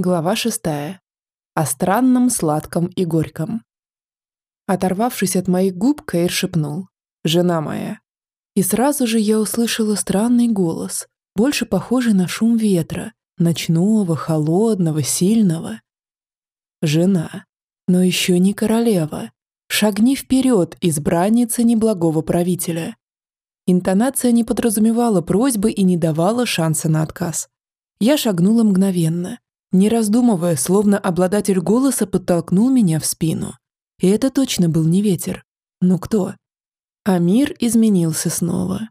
Глава шестая. О странном, сладком и горьком. Оторвавшись от моих губ, Кейр шепнул. «Жена моя». И сразу же я услышала странный голос, больше похожий на шум ветра, ночного, холодного, сильного. Жена. Но еще не королева. Шагни вперед, избранница неблагого правителя. Интонация не подразумевала просьбы и не давала шанса на отказ. Я шагнула мгновенно, не раздумывая, словно обладатель голоса подтолкнул меня в спину. И это точно был не ветер. Но кто? А мир изменился снова.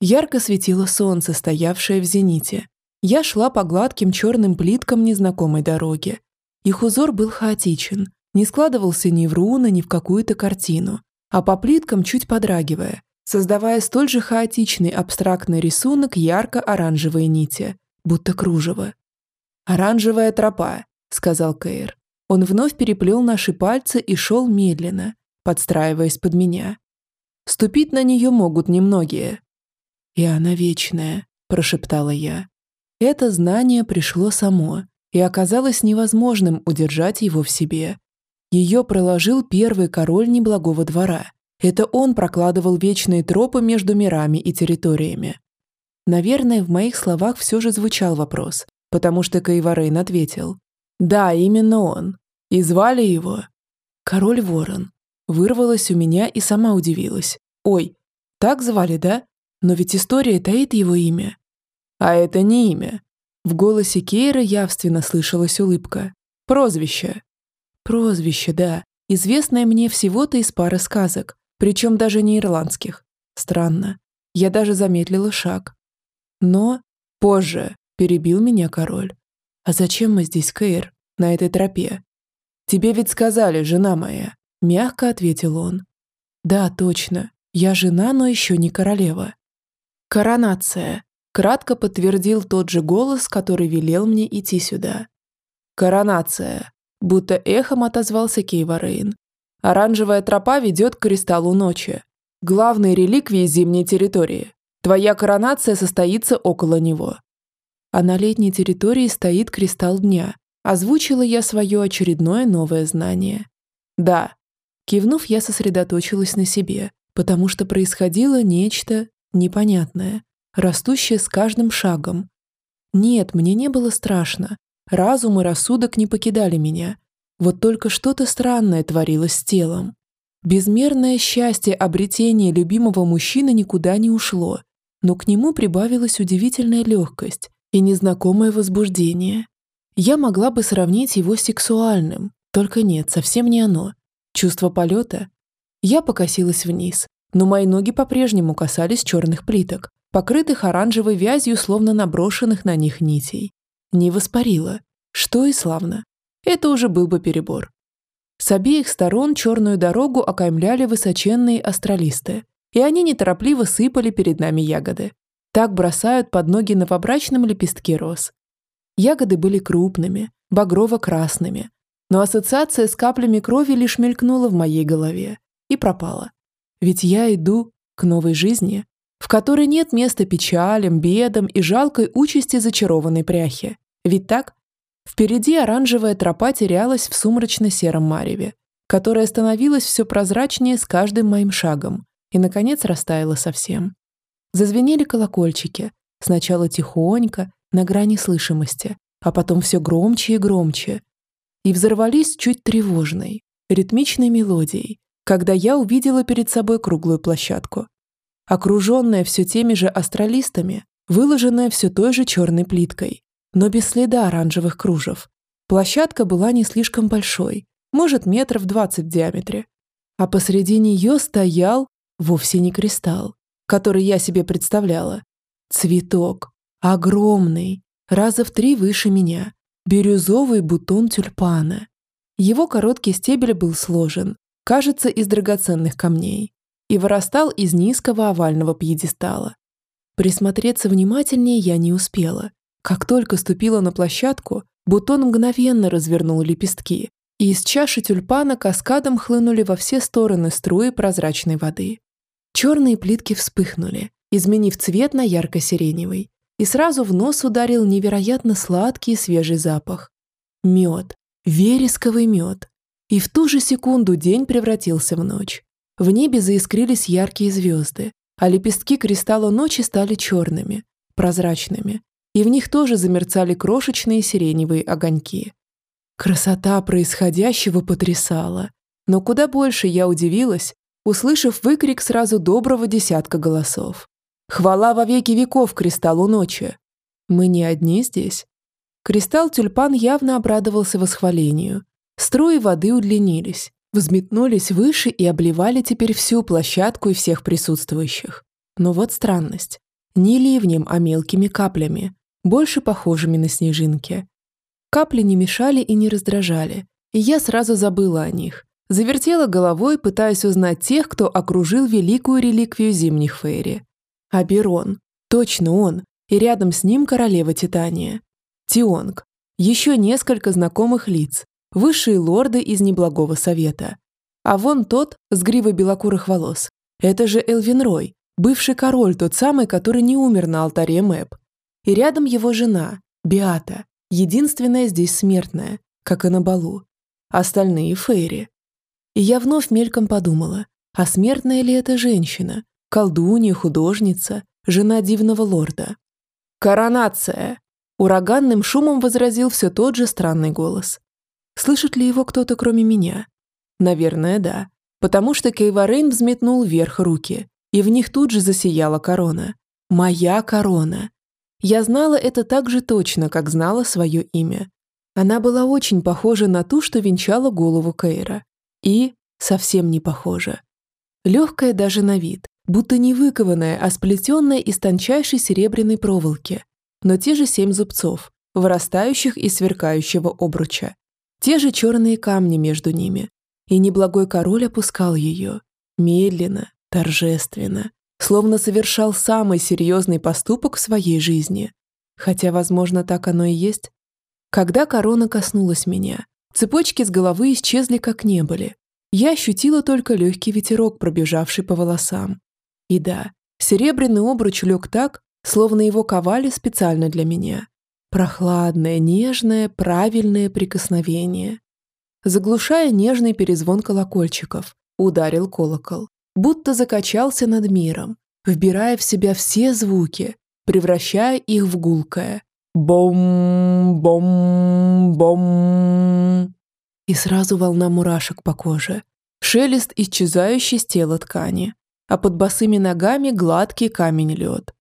Ярко светило солнце, стоявшее в зените. Я шла по гладким черным плиткам незнакомой дороги. Их узор был хаотичен, не складывался ни в руны, ни в какую-то картину, а по плиткам чуть подрагивая, создавая столь же хаотичный абстрактный рисунок ярко-оранжевой нити, будто кружево. «Оранжевая тропа», — сказал Кейр. Он вновь переплел наши пальцы и шел медленно, подстраиваясь под меня. Ступить на нее могут немногие. «И она вечная», — прошептала я. Это знание пришло само, и оказалось невозможным удержать его в себе. Ее проложил первый король неблагого двора. Это он прокладывал вечные тропы между мирами и территориями. Наверное, в моих словах все же звучал вопрос, потому что Кайварейн ответил. «Да, именно он. И звали его...» «Король Ворон». Вырвалась у меня и сама удивилась. «Ой, так звали, да? Но ведь история таит его имя». «А это не имя». В голосе Кейра явственно слышалась улыбка. «Прозвище». «Прозвище, да. Известное мне всего-то из пары сказок, причем даже не ирландских. Странно. Я даже замедлила шаг. Но позже, Перебил меня король. А зачем мы здесь, Кейр, на этой тропе? Тебе ведь сказали, жена моя. Мягко ответил он. Да, точно. Я жена, но еще не королева. Коронация. Кратко подтвердил тот же голос, который велел мне идти сюда. Коронация. Будто эхом отозвался Кейварейн. Оранжевая тропа ведет к кристаллу ночи. Главной реликвии зимней территории. Твоя коронация состоится около него а на летней территории стоит кристалл дня. Озвучила я свое очередное новое знание. Да. Кивнув, я сосредоточилась на себе, потому что происходило нечто непонятное, растущее с каждым шагом. Нет, мне не было страшно. Разум и рассудок не покидали меня. Вот только что-то странное творилось с телом. Безмерное счастье обретения любимого мужчины никуда не ушло, но к нему прибавилась удивительная легкость, и незнакомое возбуждение. Я могла бы сравнить его с сексуальным, только нет, совсем не оно. Чувство полета. Я покосилась вниз, но мои ноги по-прежнему касались черных плиток, покрытых оранжевой вязью, словно наброшенных на них нитей. Не воспарило. Что и славно. Это уже был бы перебор. С обеих сторон черную дорогу окаймляли высоченные астралисты, и они неторопливо сыпали перед нами ягоды, так бросают под ноги новобрачным лепестки роз. Ягоды были крупными, багрово-красными, но ассоциация с каплями крови лишь мелькнула в моей голове и пропала. Ведь я иду к новой жизни, в которой нет места печалям, бедам и жалкой участи зачарованной пряхи. Ведь так? Впереди оранжевая тропа терялась в сумрачно-сером мареве, которая становилась все прозрачнее с каждым моим шагом и, наконец, растаяла совсем. Зазвенели колокольчики, сначала тихонько, на грани слышимости, а потом все громче и громче. И взорвались чуть тревожной, ритмичной мелодией, когда я увидела перед собой круглую площадку. Окруженная все теми же астралистами, выложенная все той же черной плиткой, но без следа оранжевых кружев. Площадка была не слишком большой, может метров двадцать в диаметре. А посреди нее стоял вовсе не кристалл, который я себе представляла. Цветок. Огромный. Раза в три выше меня. Бирюзовый бутон тюльпана. Его короткий стебель был сложен, кажется, из драгоценных камней, и вырастал из низкого овального пьедестала. Присмотреться внимательнее я не успела. Как только ступила на площадку, бутон мгновенно развернул лепестки, и из чаши тюльпана каскадом хлынули во все стороны струи прозрачной воды. Черные плитки вспыхнули, изменив цвет на ярко-сиреневый, и сразу в нос ударил невероятно сладкий и свежий запах. Мед. Вересковый мед. И в ту же секунду день превратился в ночь. В небе заискрились яркие звезды, а лепестки кристалла ночи стали черными, прозрачными, и в них тоже замерцали крошечные сиреневые огоньки. Красота происходящего потрясала, но куда больше я удивилась, услышав выкрик сразу доброго десятка голосов. «Хвала во веки веков кристаллу ночи!» «Мы не одни здесь?» Кристалл тюльпан явно обрадовался восхвалению. Струи воды удлинились, взметнулись выше и обливали теперь всю площадку и всех присутствующих. Но вот странность. Не ливнем, а мелкими каплями, больше похожими на снежинки. Капли не мешали и не раздражали, и я сразу забыла о них. Завертела головой, пытаясь узнать тех, кто окружил великую реликвию зимних фейри. Аберон. Точно он. И рядом с ним королева Титания. Тионг. Еще несколько знакомых лиц. Высшие лорды из неблагого совета. А вон тот с гривой белокурых волос. Это же Элвин Рой, бывший король, тот самый, который не умер на алтаре Мэп. И рядом его жена, Биата, единственная здесь смертная, как и на балу. Остальные – Фейри. И я вновь мельком подумала, а смертная ли это женщина, колдунья, художница, жена дивного лорда? «Коронация!» Ураганным шумом возразил все тот же странный голос. Слышит ли его кто-то, кроме меня? Наверное, да. Потому что Кейварейн взметнул вверх руки, и в них тут же засияла корона. Моя корона. Я знала это так же точно, как знала свое имя. Она была очень похожа на ту, что венчала голову Кейра. И совсем не похожа. Легкая даже на вид, будто не выкованная, а сплетенная из тончайшей серебряной проволоки. Но те же семь зубцов, вырастающих из сверкающего обруча. Те же черные камни между ними. И неблагой король опускал ее. Медленно, торжественно. Словно совершал самый серьезный поступок в своей жизни. Хотя, возможно, так оно и есть. Когда корона коснулась меня, цепочки с головы исчезли как не были. Я ощутила только легкий ветерок, пробежавший по волосам. И да, серебряный обруч лег так, словно его ковали специально для меня. Прохладное, нежное, правильное прикосновение. Заглушая нежный перезвон колокольчиков, ударил колокол, будто закачался над миром, вбирая в себя все звуки, превращая их в гулкое. Бом-бом-бом. И сразу волна мурашек по коже, шелест исчезающий с тела ткани, а под босыми ногами гладкий камень-лед.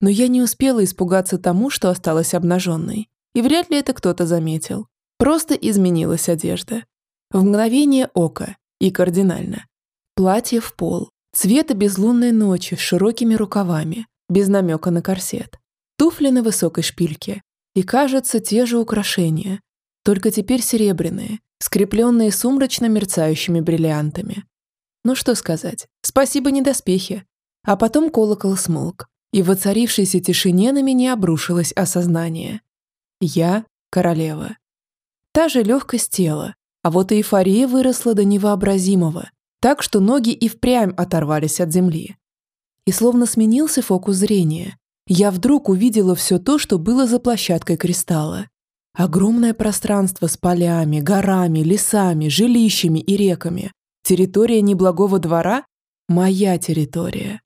Но я не успела испугаться тому, что осталась обнаженной. И вряд ли это кто-то заметил. Просто изменилась одежда. В мгновение ока и кардинально. Платье в пол, цвета безлунной ночи с широкими рукавами, без намека на корсет. Туфли на высокой шпильке. И, кажется, те же украшения, только теперь серебряные, скрепленные сумрачно мерцающими бриллиантами. Ну что сказать, спасибо не доспехи. А потом колокол смолк, и в воцарившейся тишине на меня обрушилось осознание. Я королева. Та же легкость тела, а вот эйфория выросла до невообразимого, так что ноги и впрямь оторвались от земли. И словно сменился фокус зрения, я вдруг увидела все то, что было за площадкой кристалла. Огромное пространство с полями, горами, лесами, жилищами и реками. Территория неблагого двора – моя территория.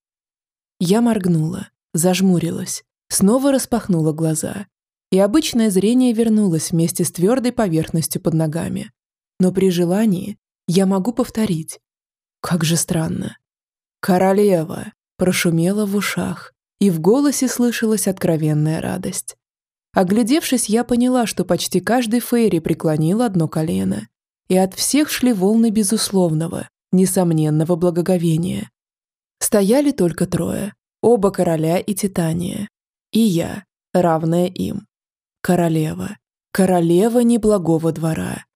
Я моргнула зажмурилась, снова распахнула глаза. И обычное зрение вернулось вместе с твердой поверхностью под ногами. Но при желании я могу повторить. Как же странно. «Королева!» прошумела в ушах, и в голосе слышалась откровенная радость. Оглядевшись, я поняла, что почти каждый фейри преклонил одно колено, и от всех шли волны безусловного, несомненного благоговения. Стояли только трое Оба короля и Титания. И я, равная им. Королева. Королева неблагого двора.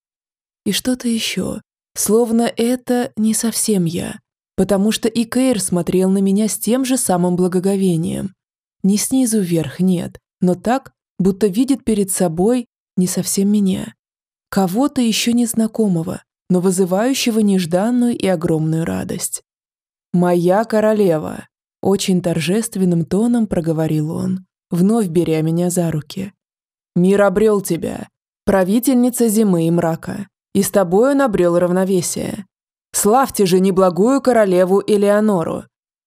И что-то еще. Словно это не совсем я. Потому что и Кейр смотрел на меня с тем же самым благоговением. Не снизу вверх, нет, но так, будто видит перед собой не совсем меня. Кого-то еще незнакомого, но вызывающего нежданную и огромную радость. «Моя королева!» Очень торжественным тоном проговорил он, вновь беря меня за руки. «Мир обрел тебя. правительница зимы и мрака, и с тобой он обрел равновесие. Славьте же неблагую королеву Элеонору!»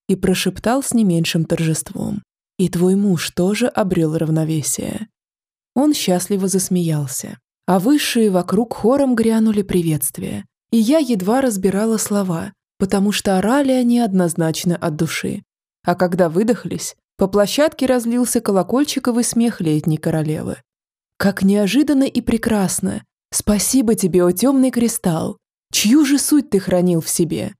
И прошептал с не меньшим торжеством. «И твой муж тоже обрел равновесие». Он счастливо засмеялся, а высшие вокруг хором грянули приветствия, и я едва разбирала слова, потому что орали они однозначно от души. А когда выдохлись, по площадке разлился колокольчиковый смех летней королевы. «Как неожиданно и прекрасно! Спасибо тебе, о темный кристалл! Чью же суть ты хранил в себе?»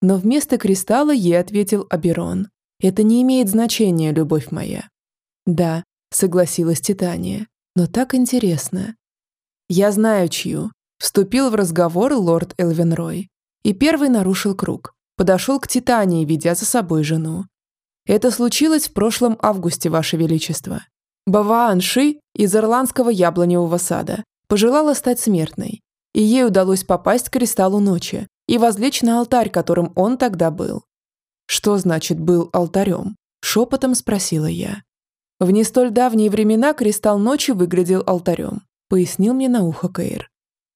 Но вместо кристалла ей ответил Аберон. «Это не имеет значения, любовь моя». «Да, согласилась Титания. Но так интересно. Я знаю, чью. Вступил в разговор лорд Элвинрой. И первый нарушил круг. Подошел к Титании, ведя за собой жену. Это случилось в прошлом августе, Ваше Величество. Баваан Ши из Ирландского яблоневого сада пожелала стать смертной, и ей удалось попасть к кристаллу ночи и возлечь на алтарь, которым он тогда был. «Что значит «был алтарем»?» – шепотом спросила я. В не столь давние времена кристалл ночи выглядел алтарем, пояснил мне на ухо Кейр.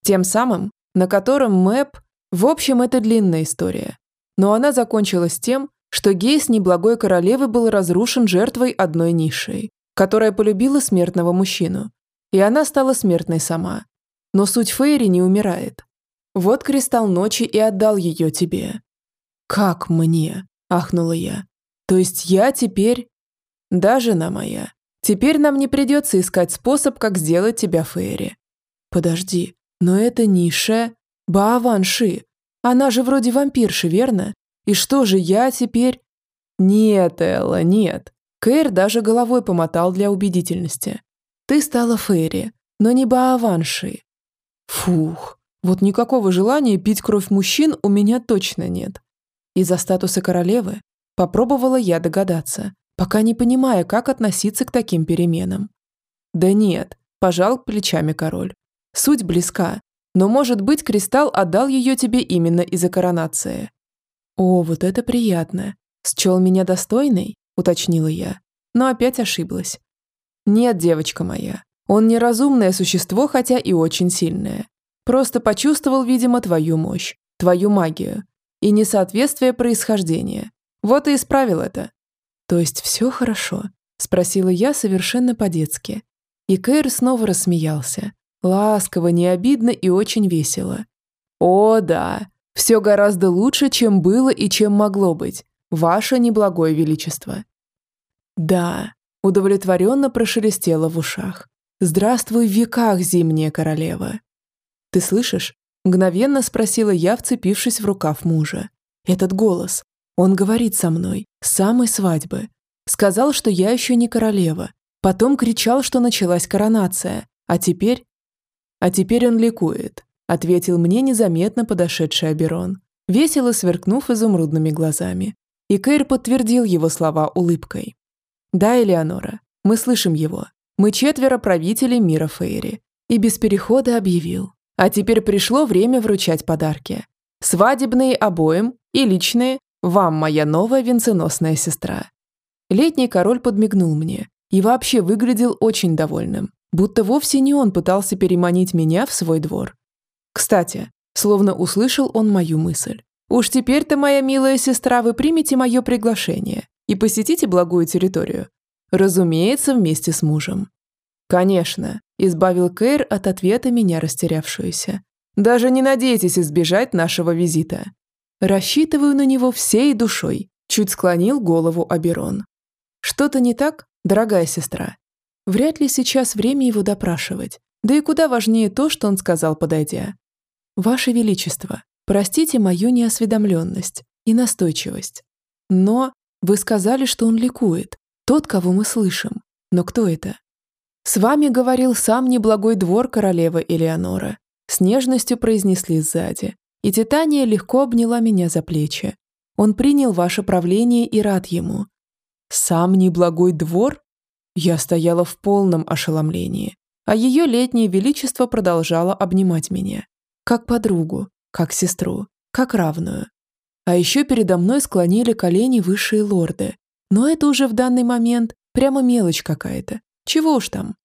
Тем самым, на котором Мэп... В общем, это длинная история. Но она закончилась тем, что Гейс неблагой королевы был разрушен жертвой одной нишей, которая полюбила смертного мужчину. И она стала смертной сама. Но суть Фейри не умирает. Вот кристалл ночи и отдал ее тебе. «Как мне?» – ахнула я. «То есть я теперь да, жена моя, теперь нам не придется искать способ, как сделать тебя Фейри. Подожди, но это ниша Бааванши. Она же вроде вампирши, верно? И что же я теперь... Нет, Элла, нет. Кэр даже головой помотал для убедительности. Ты стала Фейри, но не Бааванши. Фух, вот никакого желания пить кровь мужчин у меня точно нет. Из-за статуса королевы попробовала я догадаться, пока не понимая, как относиться к таким переменам. «Да нет», – пожал плечами король. «Суть близка, но, может быть, кристалл отдал ее тебе именно из-за коронации». «О, вот это приятно. Счел меня достойной?» – уточнила я, но опять ошиблась. «Нет, девочка моя, он неразумное существо, хотя и очень сильное. Просто почувствовал, видимо, твою мощь, твою магию и несоответствие происхождения. Вот и исправил это. «То есть все хорошо?» – спросила я совершенно по-детски. И Кэр снова рассмеялся. Ласково, не обидно и очень весело. «О, да, все гораздо лучше, чем было и чем могло быть. Ваше неблагое величество». «Да», – удовлетворенно прошелестело в ушах. «Здравствуй в веках, зимняя королева». «Ты слышишь?» – мгновенно спросила я, вцепившись в рукав мужа. «Этот голос. Он говорит со мной, с самой свадьбы. Сказал, что я еще не королева. Потом кричал, что началась коронация. А теперь... А теперь он ликует, ответил мне незаметно подошедший Аберон, весело сверкнув изумрудными глазами. И Кэр подтвердил его слова улыбкой. «Да, Элеонора, мы слышим его. Мы четверо правителей мира Фейри». И без перехода объявил. А теперь пришло время вручать подарки. Свадебные обоим и личные вам, моя новая венценосная сестра». Летний король подмигнул мне и вообще выглядел очень довольным, будто вовсе не он пытался переманить меня в свой двор. Кстати, словно услышал он мою мысль. «Уж теперь-то, моя милая сестра, вы примете мое приглашение и посетите благую территорию. Разумеется, вместе с мужем». «Конечно», – избавил Кэр от ответа меня растерявшуюся. «Даже не надейтесь избежать нашего визита. Рассчитываю на него всей душой, чуть склонил голову Аберон. Что-то не так, дорогая сестра? Вряд ли сейчас время его допрашивать, да и куда важнее то, что он сказал, подойдя. Ваше Величество, простите мою неосведомленность и настойчивость. Но вы сказали, что он ликует, тот, кого мы слышим. Но кто это? С вами говорил сам неблагой двор королевы Элеонора. С нежностью произнесли сзади, и Титания легко обняла меня за плечи. Он принял ваше правление и рад ему. Сам неблагой двор? Я стояла в полном ошеломлении, а ее летнее величество продолжало обнимать меня. Как подругу, как сестру, как равную. А еще передо мной склонили колени высшие лорды. Но это уже в данный момент прямо мелочь какая-то. Чего уж там.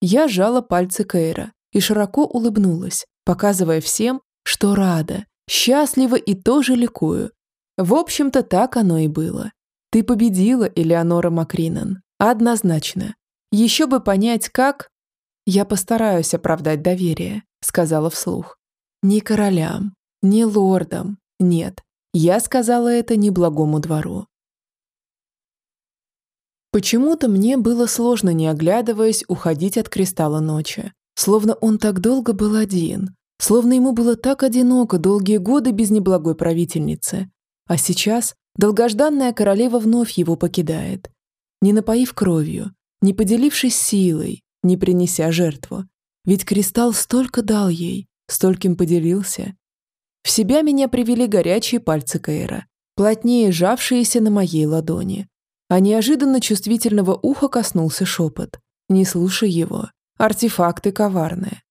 Я сжала пальцы Кейра, и широко улыбнулась, показывая всем, что рада, счастлива и тоже ликую. В общем-то, так оно и было. Ты победила, Элеонора Макринан. Однозначно. Еще бы понять, как... Я постараюсь оправдать доверие, сказала вслух. Ни королям, ни лордам, нет. Я сказала это неблагому двору. Почему-то мне было сложно, не оглядываясь, уходить от кристалла ночи. Словно он так долго был один. Словно ему было так одиноко долгие годы без неблагой правительницы. А сейчас долгожданная королева вновь его покидает. Не напоив кровью, не поделившись силой, не принеся жертву. Ведь кристалл столько дал ей, стольким поделился. В себя меня привели горячие пальцы Кейра, плотнее сжавшиеся на моей ладони. А неожиданно чувствительного уха коснулся шепот. «Не слушай его. Артефакты коварные».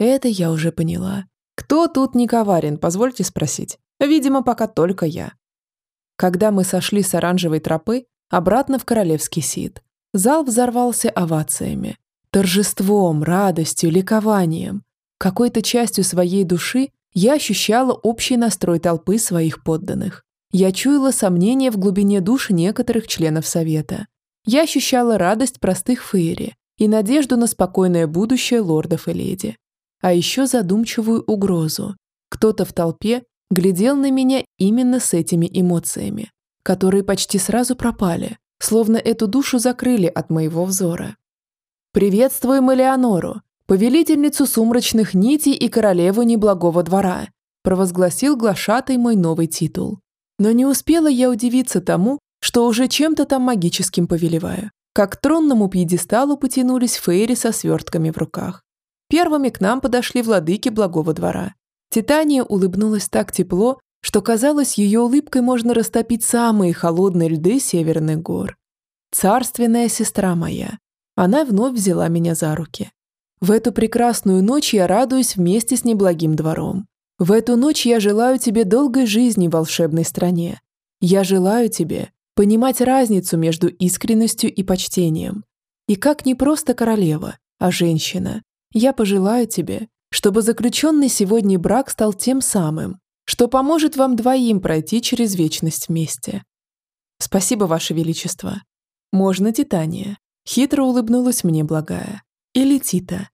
Это я уже поняла. Кто тут не коварен, позвольте спросить. Видимо, пока только я. Когда мы сошли с оранжевой тропы, обратно в королевский сид, зал взорвался овациями. Торжеством, радостью, ликованием. Какой-то частью своей души я ощущала общий настрой толпы своих подданных. Я чуяла сомнения в глубине душ некоторых членов Совета. Я ощущала радость простых фейри и надежду на спокойное будущее лордов и леди. А еще задумчивую угрозу. Кто-то в толпе глядел на меня именно с этими эмоциями, которые почти сразу пропали, словно эту душу закрыли от моего взора. «Приветствуем Элеонору, повелительницу сумрачных нитей и королеву неблагого двора», провозгласил глашатый мой новый титул. Но не успела я удивиться тому, что уже чем-то там магическим повелеваю. Как к тронному пьедесталу потянулись фейри со свертками в руках. Первыми к нам подошли владыки благого двора. Титания улыбнулась так тепло, что казалось, ее улыбкой можно растопить самые холодные льды северных гор. Царственная сестра моя. Она вновь взяла меня за руки. В эту прекрасную ночь я радуюсь вместе с неблагим двором. В эту ночь я желаю тебе долгой жизни в волшебной стране. Я желаю тебе понимать разницу между искренностью и почтением. И как не просто королева, а женщина, я пожелаю тебе, чтобы заключенный сегодня брак стал тем самым, что поможет вам двоим пройти через вечность вместе. Спасибо, Ваше Величество. Можно Титания. Хитро улыбнулась мне благая и Летита.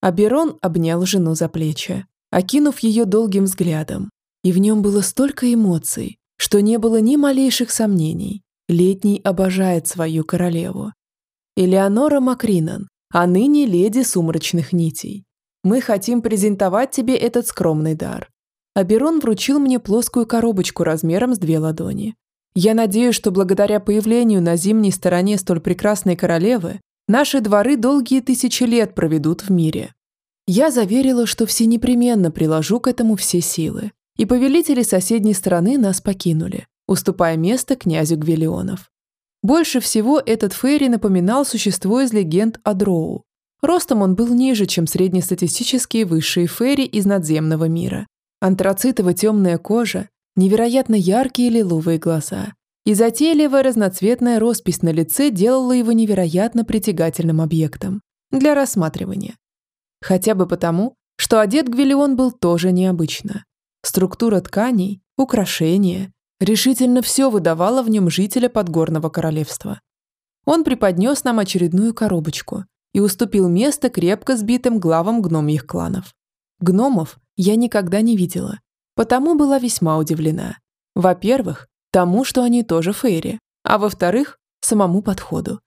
Аберон обнял жену за плечи, окинув ее долгим взглядом, и в нем было столько эмоций, что не было ни малейших сомнений. Летний обожает свою королеву. Элеонора Макринан, а ныне леди сумрачных нитей. Мы хотим презентовать тебе этот скромный дар. Аберон вручил мне плоскую коробочку размером с две ладони. Я надеюсь, что благодаря появлению на зимней стороне столь прекрасной королевы Наши дворы долгие тысячи лет проведут в мире. Я заверила, что все непременно приложу к этому все силы. И повелители соседней страны нас покинули, уступая место князю Гвиллионов. Больше всего этот Фейри напоминал существо из легенд о Дроу. Ростом он был ниже, чем среднестатистические высшие Фейри из надземного мира. Антрацитово-темная кожа, невероятно яркие лиловые глаза, и затейливая разноцветная роспись на лице делала его невероятно притягательным объектом для рассматривания. Хотя бы потому, что одет Гвиллион был тоже необычно. Структура тканей, украшения, решительно все выдавало в нем жителя подгорного королевства. Он преподнес нам очередную коробочку и уступил место крепко сбитым главам гномьих кланов. Гномов я никогда не видела, потому была весьма удивлена. Во-первых, тому, что они тоже фейри, а во-вторых, самому подходу.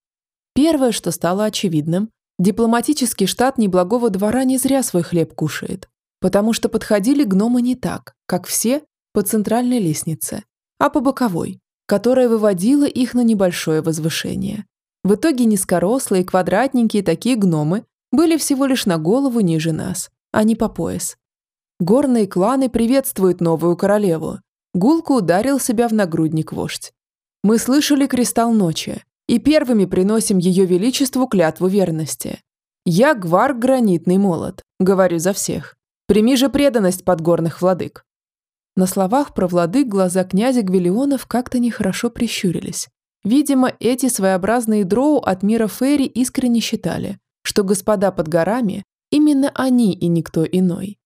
Первое, что стало очевидным, дипломатический штат неблагого двора не зря свой хлеб кушает, потому что подходили гномы не так, как все, по центральной лестнице, а по боковой, которая выводила их на небольшое возвышение. В итоге низкорослые, квадратненькие такие гномы были всего лишь на голову ниже нас, а не по пояс. Горные кланы приветствуют новую королеву, Гулко ударил себя в нагрудник вождь. «Мы слышали кристалл ночи и первыми приносим ее величеству клятву верности. Я гвар гранитный молот, говорю за всех. Прими же преданность подгорных владык». На словах про владык глаза князя Гвиллионов как-то нехорошо прищурились. Видимо, эти своеобразные дроу от мира Фейри искренне считали, что господа под горами Именно они и никто иной.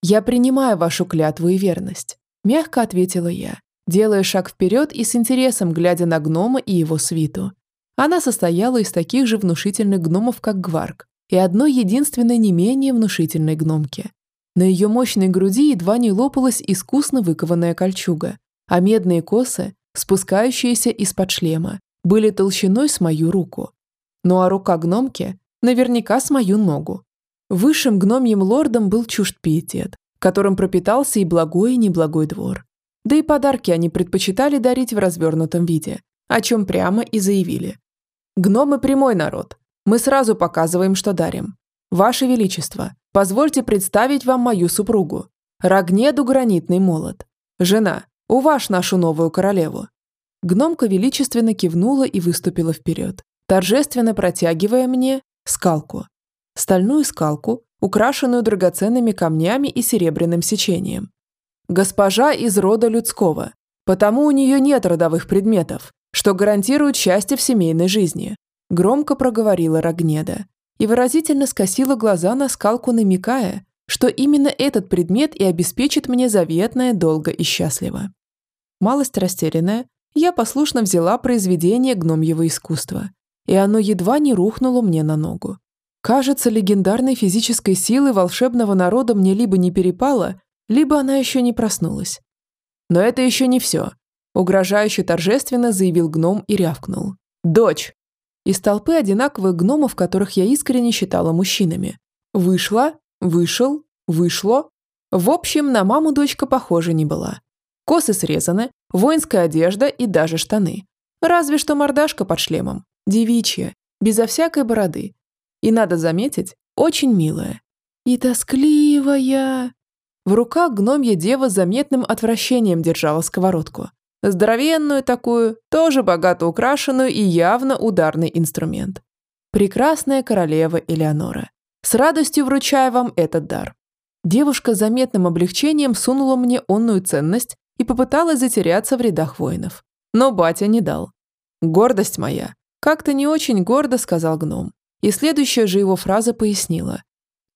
«Я принимаю вашу клятву и верность», – мягко ответила я, делая шаг вперед и с интересом глядя на гнома и его свиту. Она состояла из таких же внушительных гномов, как Гварк, и одной единственной не менее внушительной гномки. На ее мощной груди едва не лопалась искусно выкованная кольчуга, а медные косы, спускающиеся из-под шлема, были толщиной с мою руку. Ну а рука гномки наверняка с мою ногу. Высшим гномьим лордом был чужд пиетет, которым пропитался и благой, и неблагой двор. Да и подарки они предпочитали дарить в развернутом виде, о чем прямо и заявили. «Гномы прямой народ. Мы сразу показываем, что дарим. Ваше Величество, позвольте представить вам мою супругу. Рогнеду гранитный молот. Жена, уваж нашу новую королеву». Гномка величественно кивнула и выступила вперед, торжественно протягивая мне скалку стальную скалку, украшенную драгоценными камнями и серебряным сечением. Госпожа из рода людского, потому у нее нет родовых предметов, что гарантирует счастье в семейной жизни, громко проговорила Рогнеда и выразительно скосила глаза на скалку, намекая, что именно этот предмет и обеспечит мне заветное долго и счастливо. Малость растерянная, я послушно взяла произведение гномьего искусства, и оно едва не рухнуло мне на ногу. Кажется, легендарной физической силы волшебного народа мне либо не перепало, либо она еще не проснулась. Но это еще не все. Угрожающе торжественно заявил гном и рявкнул. «Дочь!» Из толпы одинаковых гномов, которых я искренне считала мужчинами. Вышла, вышел, вышло. В общем, на маму дочка похожа не была. Косы срезаны, воинская одежда и даже штаны. Разве что мордашка под шлемом. Девичья, безо всякой бороды, и, надо заметить, очень милая. И тоскливая. В руках гномья дева заметным отвращением держала сковородку. Здоровенную такую, тоже богато украшенную и явно ударный инструмент. Прекрасная королева Элеонора. С радостью вручаю вам этот дар. Девушка с заметным облегчением сунула мне онную ценность и попыталась затеряться в рядах воинов. Но батя не дал. «Гордость моя», – как-то не очень гордо сказал гном. И следующая же его фраза пояснила.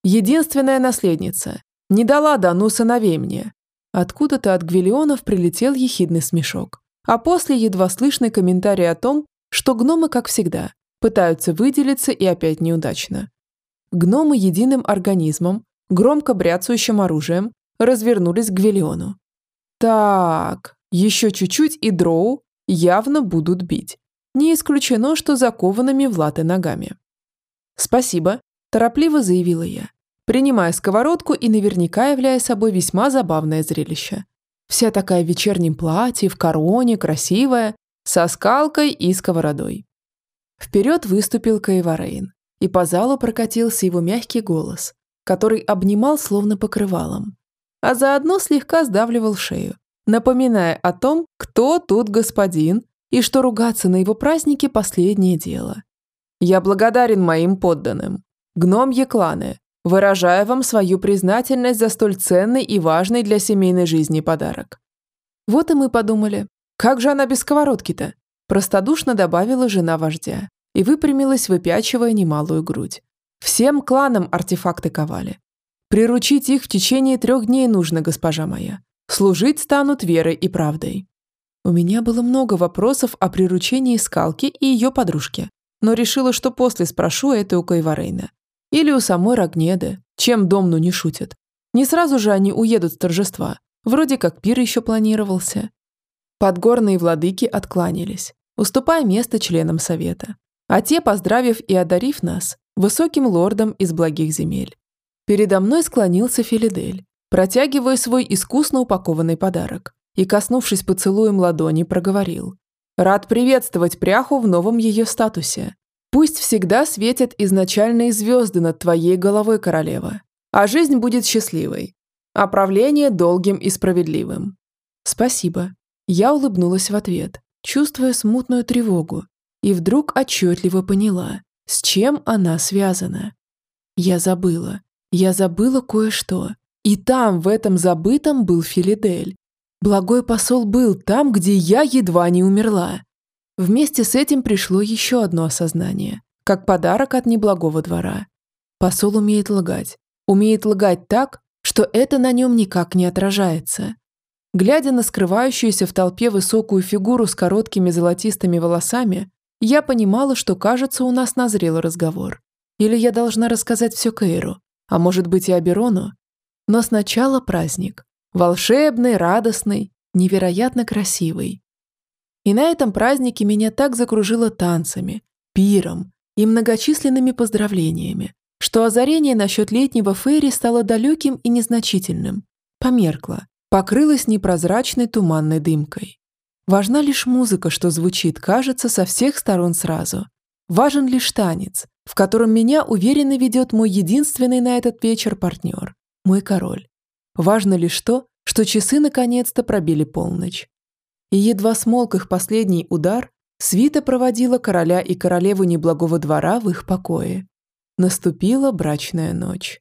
«Единственная наследница. Не дала Дану сыновей мне». Откуда-то от Гвиллионов прилетел ехидный смешок. А после едва слышный комментарий о том, что гномы, как всегда, пытаются выделиться и опять неудачно. Гномы единым организмом, громко бряцающим оружием, развернулись к Гвиллиону. Так, еще чуть-чуть и дроу явно будут бить. Не исключено, что закованными в латы ногами. «Спасибо», – торопливо заявила я, принимая сковородку и наверняка являя собой весьма забавное зрелище. Вся такая в вечернем платье, в короне, красивая, со скалкой и сковородой. Вперед выступил Кайварейн, и по залу прокатился его мягкий голос, который обнимал словно покрывалом, а заодно слегка сдавливал шею, напоминая о том, кто тут господин и что ругаться на его празднике – последнее дело. Я благодарен моим подданным, гномьи кланы, выражая вам свою признательность за столь ценный и важный для семейной жизни подарок. Вот и мы подумали, как же она без сковородки-то? Простодушно добавила жена вождя и выпрямилась, выпячивая немалую грудь. Всем кланам артефакты ковали. Приручить их в течение трех дней нужно, госпожа моя. Служить станут верой и правдой. У меня было много вопросов о приручении скалки и ее подружки, но решила, что после спрошу это у Кайварейна. Или у самой Рогнеды, чем Домну не шутят. Не сразу же они уедут с торжества. Вроде как пир еще планировался. Подгорные владыки откланялись, уступая место членам совета. А те, поздравив и одарив нас, высоким лордом из благих земель. Передо мной склонился Филидель, протягивая свой искусно упакованный подарок, и, коснувшись поцелуем ладони, проговорил. Рад приветствовать пряху в новом ее статусе. Пусть всегда светят изначальные звезды над твоей головой, королева, а жизнь будет счастливой, а правление долгим и справедливым. Спасибо. Я улыбнулась в ответ, чувствуя смутную тревогу, и вдруг отчетливо поняла, с чем она связана. Я забыла. Я забыла кое-что. И там, в этом забытом, был Филидель, Благой посол был там, где я едва не умерла. Вместе с этим пришло еще одно осознание, как подарок от неблагого двора. Посол умеет лгать. Умеет лгать так, что это на нем никак не отражается. Глядя на скрывающуюся в толпе высокую фигуру с короткими золотистыми волосами, я понимала, что, кажется, у нас назрел разговор. Или я должна рассказать все Кейру, а может быть и Аберону. Но сначала праздник. Волшебный, радостный, невероятно красивый. И на этом празднике меня так закружило танцами, пиром и многочисленными поздравлениями, что озарение насчет летнего Фейри стало далеким и незначительным, померкло, покрылось непрозрачной туманной дымкой. Важна лишь музыка, что звучит, кажется, со всех сторон сразу. Важен лишь танец, в котором меня уверенно ведет мой единственный на этот вечер партнер, мой король. Важно лишь то, что часы наконец-то пробили полночь и едва смолк их последний удар, свита проводила короля и королеву неблагого двора в их покое. Наступила брачная ночь.